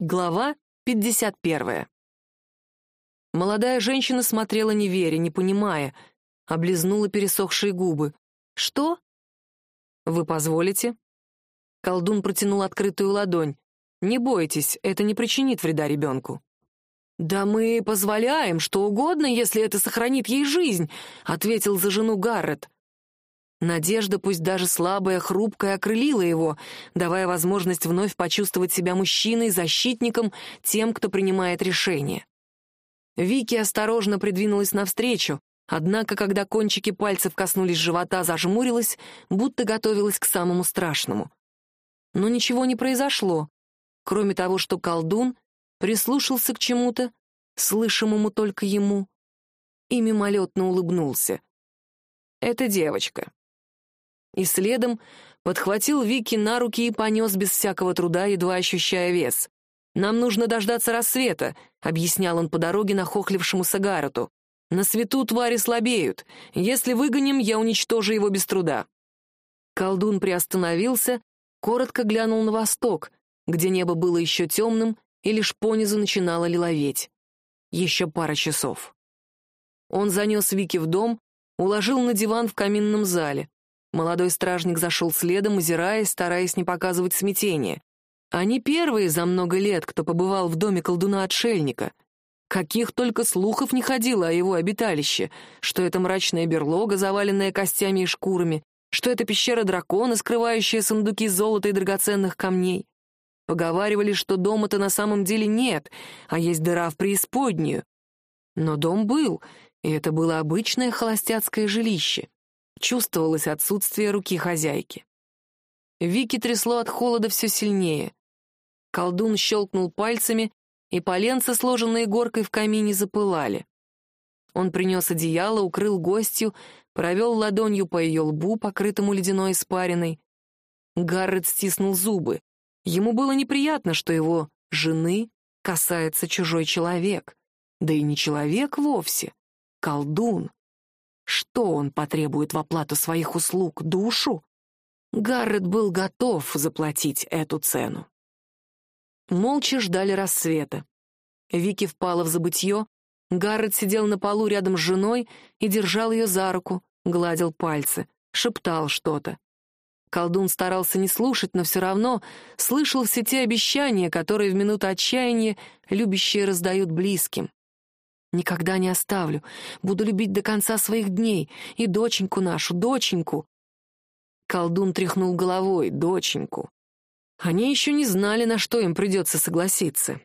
Глава 51. Молодая женщина смотрела не веря, не понимая, облизнула пересохшие губы. «Что?» «Вы позволите?» Колдун протянул открытую ладонь. «Не бойтесь, это не причинит вреда ребенку». «Да мы позволяем что угодно, если это сохранит ей жизнь», — ответил за жену Гаррет. Надежда, пусть даже слабая, хрупкая, окрылила его, давая возможность вновь почувствовать себя мужчиной, защитником, тем, кто принимает решения. Вики осторожно придвинулась навстречу, однако, когда кончики пальцев коснулись живота, зажмурилась, будто готовилась к самому страшному. Но ничего не произошло, кроме того, что колдун прислушался к чему-то, слышимому только ему, и мимолетно улыбнулся. «Это девочка и следом подхватил Вики на руки и понес без всякого труда, едва ощущая вес. «Нам нужно дождаться рассвета», — объяснял он по дороге нахохлившемуся Гаррету. «На свету твари слабеют. Если выгоним, я уничтожу его без труда». Колдун приостановился, коротко глянул на восток, где небо было еще темным, и лишь понизу начинало лиловеть. Еще пара часов. Он занес Вики в дом, уложил на диван в каминном зале. Молодой стражник зашел следом, озираясь, стараясь не показывать смятения. Они первые за много лет, кто побывал в доме колдуна-отшельника. Каких только слухов не ходило о его обиталище, что это мрачная берлога, заваленная костями и шкурами, что это пещера дракона, скрывающая сундуки золота и драгоценных камней. Поговаривали, что дома-то на самом деле нет, а есть дыра в преисподнюю. Но дом был, и это было обычное холостяцкое жилище. Чувствовалось отсутствие руки хозяйки. Вики трясло от холода все сильнее. Колдун щелкнул пальцами, и поленца, сложенные горкой в камине, запылали. Он принес одеяло, укрыл гостью, провел ладонью по ее лбу, покрытому ледяной испариной. Гаррет стиснул зубы. Ему было неприятно, что его жены касается чужой человек. Да и не человек вовсе, колдун. Что он потребует в оплату своих услуг? Душу? Гаррет был готов заплатить эту цену. Молча ждали рассвета. Вики впала в забытье. Гаррет сидел на полу рядом с женой и держал ее за руку, гладил пальцы, шептал что-то. Колдун старался не слушать, но все равно слышал все те обещания, которые в минуту отчаяния любящие раздают близким. Никогда не оставлю. Буду любить до конца своих дней. И доченьку нашу, доченьку. Колдун тряхнул головой. Доченьку. Они еще не знали, на что им придется согласиться.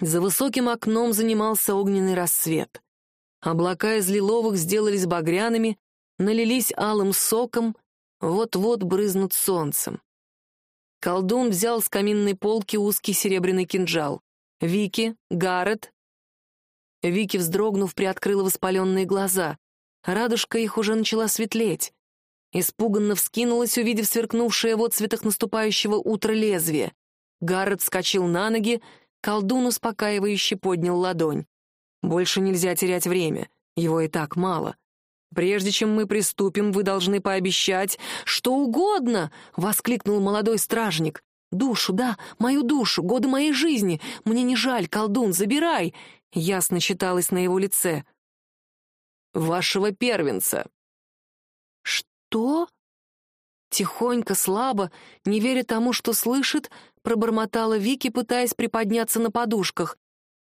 За высоким окном занимался огненный рассвет. Облака из лиловых сделались багряными, налились алым соком, вот-вот брызнут солнцем. Колдун взял с каминной полки узкий серебряный кинжал. Вики, Гаррет, Вики, вздрогнув, приоткрыла воспаленные глаза. Радужка их уже начала светлеть. Испуганно вскинулась, увидев сверкнувшее в отцветах наступающего утра лезвие. Гаррет вскочил на ноги, колдун успокаивающе поднял ладонь. «Больше нельзя терять время, его и так мало. Прежде чем мы приступим, вы должны пообещать что угодно!» — воскликнул молодой стражник. «Душу, да, мою душу, годы моей жизни. Мне не жаль, колдун, забирай ясно читалось на его лице. «Вашего первенца». «Что?» Тихонько, слабо, не веря тому, что слышит, пробормотала Вики, пытаясь приподняться на подушках.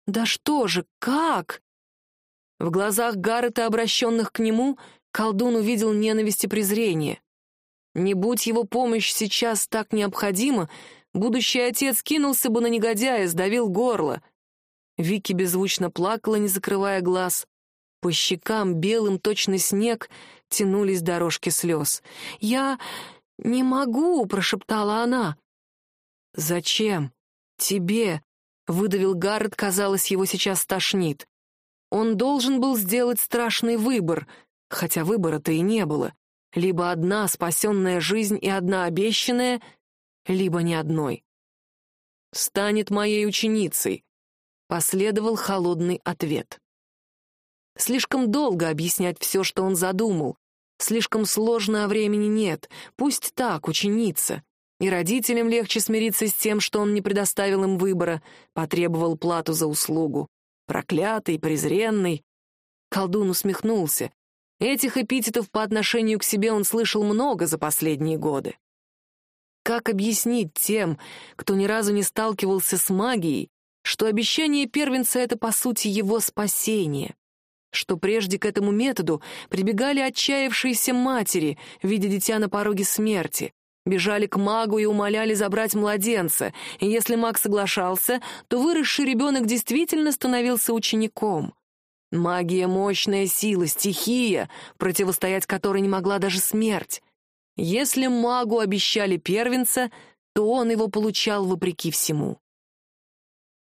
«Да что же, как?» В глазах Гаррета, обращенных к нему, колдун увидел ненависть и презрение. Не будь его помощь сейчас так необходима, будущий отец кинулся бы на негодяя, сдавил горло — Вики беззвучно плакала, не закрывая глаз. По щекам, белым точно снег, тянулись дорожки слез. «Я не могу», — прошептала она. «Зачем? Тебе?» — выдавил Гаррет, казалось, его сейчас тошнит. Он должен был сделать страшный выбор, хотя выбора-то и не было. Либо одна спасенная жизнь и одна обещанная, либо ни одной. «Станет моей ученицей», Последовал холодный ответ. Слишком долго объяснять все, что он задумал. Слишком сложно, а времени нет. Пусть так, ученица. И родителям легче смириться с тем, что он не предоставил им выбора, потребовал плату за услугу. Проклятый, презренный. Колдун усмехнулся. Этих эпитетов по отношению к себе он слышал много за последние годы. Как объяснить тем, кто ни разу не сталкивался с магией, что обещание первенца — это, по сути, его спасение? Что прежде к этому методу прибегали отчаявшиеся матери, видя дитя на пороге смерти, бежали к магу и умоляли забрать младенца, и если маг соглашался, то выросший ребенок действительно становился учеником. Магия — мощная сила, стихия, противостоять которой не могла даже смерть. Если магу обещали первенца, то он его получал вопреки всему.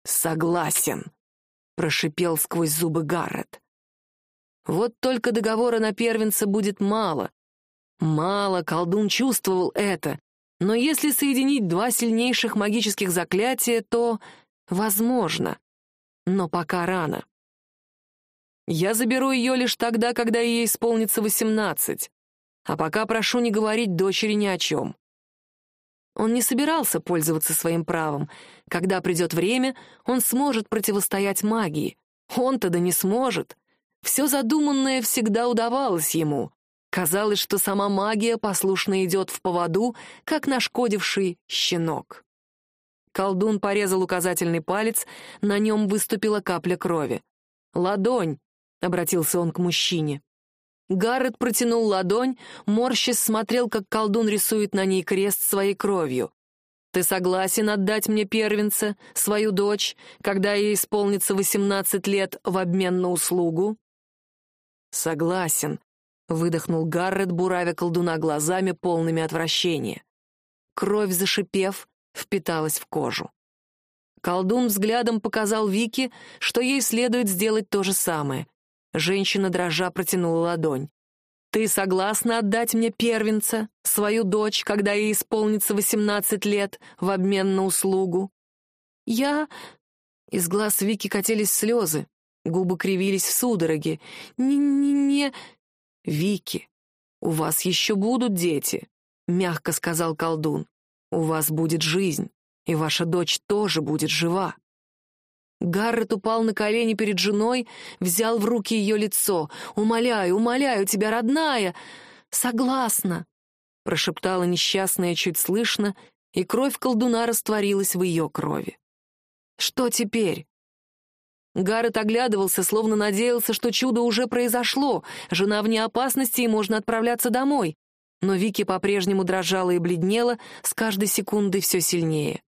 «Согласен», — прошипел сквозь зубы Гаррет. «Вот только договора на первенца будет мало. Мало, колдун чувствовал это. Но если соединить два сильнейших магических заклятия, то возможно. Но пока рано. Я заберу ее лишь тогда, когда ей исполнится восемнадцать. А пока прошу не говорить дочери ни о чем. Он не собирался пользоваться своим правом. Когда придет время, он сможет противостоять магии. Он-то да не сможет. Все задуманное всегда удавалось ему. Казалось, что сама магия послушно идет в поводу, как нашкодивший щенок. Колдун порезал указательный палец, на нем выступила капля крови. «Ладонь!» — обратился он к мужчине. Гаррет протянул ладонь, морщис смотрел, как колдун рисует на ней крест своей кровью. «Ты согласен отдать мне первенца, свою дочь, когда ей исполнится восемнадцать лет в обмен на услугу?» «Согласен», — выдохнул Гаррет, буравя колдуна глазами, полными отвращения. Кровь, зашипев, впиталась в кожу. Колдун взглядом показал Вике, что ей следует сделать то же самое. Женщина дрожа протянула ладонь. «Ты согласна отдать мне первенца, свою дочь, когда ей исполнится восемнадцать лет, в обмен на услугу?» «Я...» Из глаз Вики катились слезы, губы кривились в судороге. «Не-не-не...» «Вики, у вас еще будут дети», — мягко сказал колдун. «У вас будет жизнь, и ваша дочь тоже будет жива». Гаррет упал на колени перед женой, взял в руки ее лицо. «Умоляю, умоляю тебя, родная!» «Согласна!» — прошептала несчастная чуть слышно, и кровь колдуна растворилась в ее крови. «Что теперь?» Гаррет оглядывался, словно надеялся, что чудо уже произошло, жена вне опасности и можно отправляться домой. Но Вики по-прежнему дрожала и бледнела, с каждой секундой все сильнее.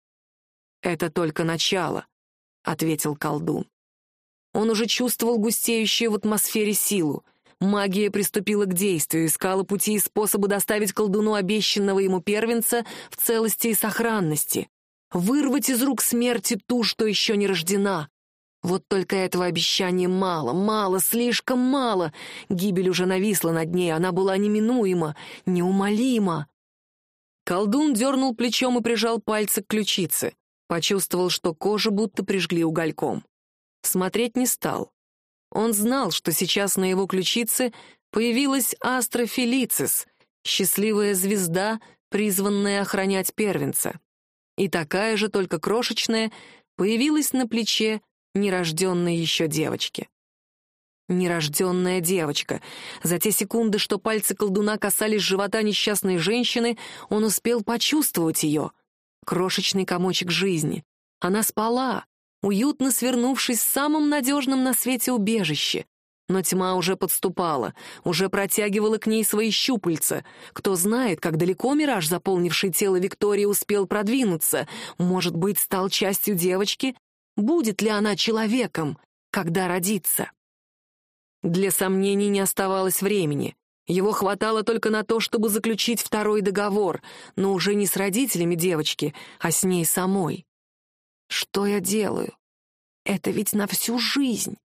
«Это только начало», — ответил колдун. Он уже чувствовал густеющую в атмосфере силу. Магия приступила к действию, искала пути и способы доставить колдуну обещанного ему первенца в целости и сохранности. Вырвать из рук смерти ту, что еще не рождена. Вот только этого обещания мало, мало, слишком мало. Гибель уже нависла над ней, она была неминуема, неумолима. Колдун дернул плечом и прижал пальцы к ключице. Почувствовал, что кожу будто прижгли угольком. Смотреть не стал. Он знал, что сейчас на его ключице появилась астрофилицис, счастливая звезда, призванная охранять первенца. И такая же, только крошечная, появилась на плече нерожденной еще девочки. Нерожденная девочка. За те секунды, что пальцы колдуна касались живота несчастной женщины, он успел почувствовать ее — крошечный комочек жизни. Она спала, уютно свернувшись в самом надежном на свете убежище. Но тьма уже подступала, уже протягивала к ней свои щупальца. Кто знает, как далеко мираж, заполнивший тело Виктории, успел продвинуться. Может быть, стал частью девочки? Будет ли она человеком, когда родится? Для сомнений не оставалось времени. Его хватало только на то, чтобы заключить второй договор, но уже не с родителями девочки, а с ней самой. Что я делаю? Это ведь на всю жизнь.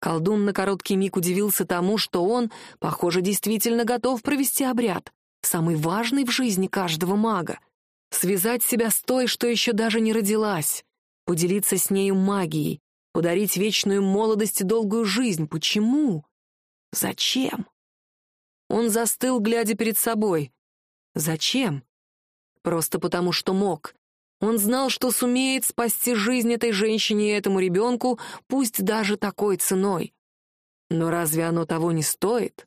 Колдун на короткий миг удивился тому, что он, похоже, действительно готов провести обряд, самый важный в жизни каждого мага. Связать себя с той, что еще даже не родилась, поделиться с нею магией, подарить вечную молодость и долгую жизнь. Почему? Зачем? Он застыл, глядя перед собой. Зачем? Просто потому, что мог. Он знал, что сумеет спасти жизнь этой женщине и этому ребенку, пусть даже такой ценой. Но разве оно того не стоит?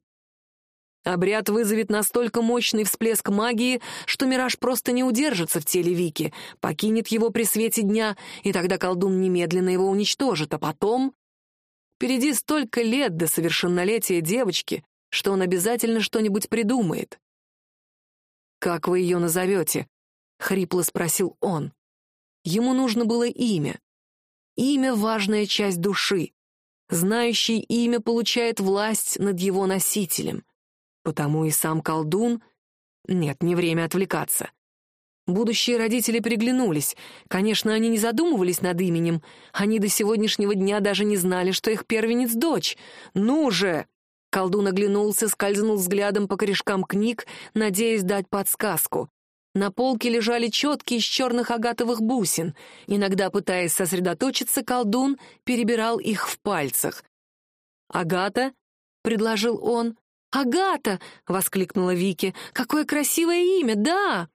Обряд вызовет настолько мощный всплеск магии, что мираж просто не удержится в теле Вики, покинет его при свете дня, и тогда колдун немедленно его уничтожит, а потом... Впереди столько лет до совершеннолетия девочки, что он обязательно что-нибудь придумает. «Как вы ее назовете?» — хрипло спросил он. Ему нужно было имя. Имя — важная часть души. Знающий имя получает власть над его носителем. Потому и сам колдун... Нет, не время отвлекаться. Будущие родители приглянулись. Конечно, они не задумывались над именем. Они до сегодняшнего дня даже не знали, что их первенец — дочь. «Ну же!» Колдун оглянулся, скользнул взглядом по корешкам книг, надеясь дать подсказку. На полке лежали четки из черных агатовых бусин. Иногда, пытаясь сосредоточиться, колдун перебирал их в пальцах. «Агата?» — предложил он. «Агата!» — воскликнула Вики. «Какое красивое имя, да!»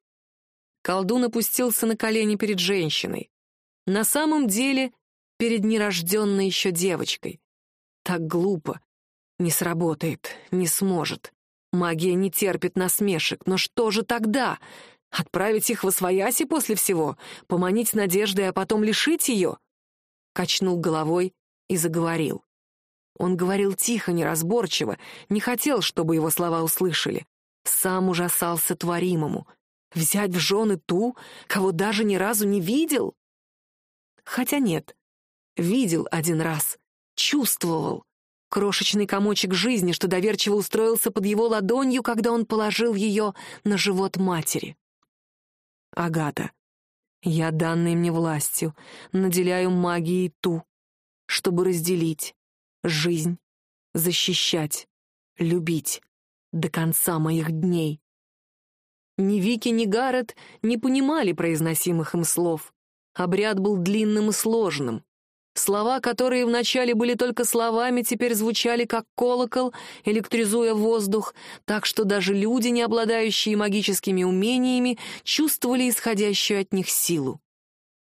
Колдун опустился на колени перед женщиной. На самом деле, перед нерожденной еще девочкой. Так глупо. Не сработает, не сможет. Магия не терпит насмешек. Но что же тогда? Отправить их в освояси после всего? Поманить надеждой, а потом лишить ее? Качнул головой и заговорил. Он говорил тихо, неразборчиво, не хотел, чтобы его слова услышали. Сам ужасался творимому. Взять в жены ту, кого даже ни разу не видел? Хотя нет, видел один раз, чувствовал. Крошечный комочек жизни, что доверчиво устроился под его ладонью, когда он положил ее на живот матери. Агата, я данной мне властью наделяю магией ту, чтобы разделить жизнь, защищать, любить до конца моих дней. Ни Вики, ни Гаррет не понимали произносимых им слов. Обряд был длинным и сложным. Слова, которые вначале были только словами, теперь звучали как колокол, электризуя воздух, так что даже люди, не обладающие магическими умениями, чувствовали исходящую от них силу.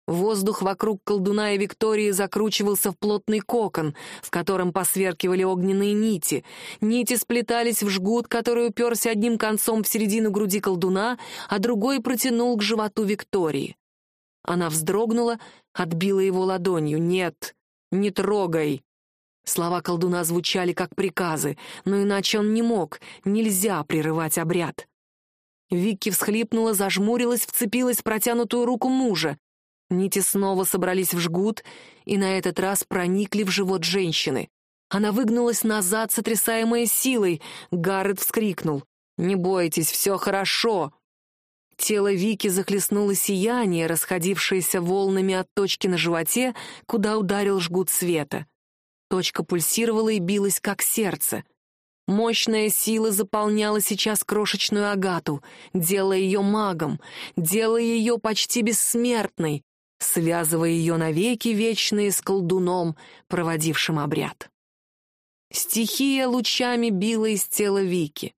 Воздух вокруг колдуна и Виктории закручивался в плотный кокон, в котором посверкивали огненные нити. Нити сплетались в жгут, который уперся одним концом в середину груди колдуна, а другой протянул к животу Виктории. Она вздрогнула, отбила его ладонью. «Нет, не трогай!» Слова колдуна звучали как приказы, но иначе он не мог, нельзя прерывать обряд. Вики всхлипнула, зажмурилась, вцепилась в протянутую руку мужа. Нити снова собрались в жгут и на этот раз проникли в живот женщины. Она выгнулась назад, сотрясаемая силой. Гаррет вскрикнул. «Не бойтесь, все хорошо!» Тело Вики захлестнуло сияние, расходившееся волнами от точки на животе, куда ударил жгут света. Точка пульсировала и билась, как сердце. Мощная сила заполняла сейчас крошечную агату, делая ее магом, делая ее почти бессмертной, связывая ее навеки вечные с колдуном, проводившим обряд. Стихия лучами била из тела Вики.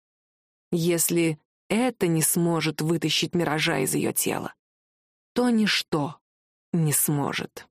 Если это не сможет вытащить миража из ее тела, то ничто не сможет.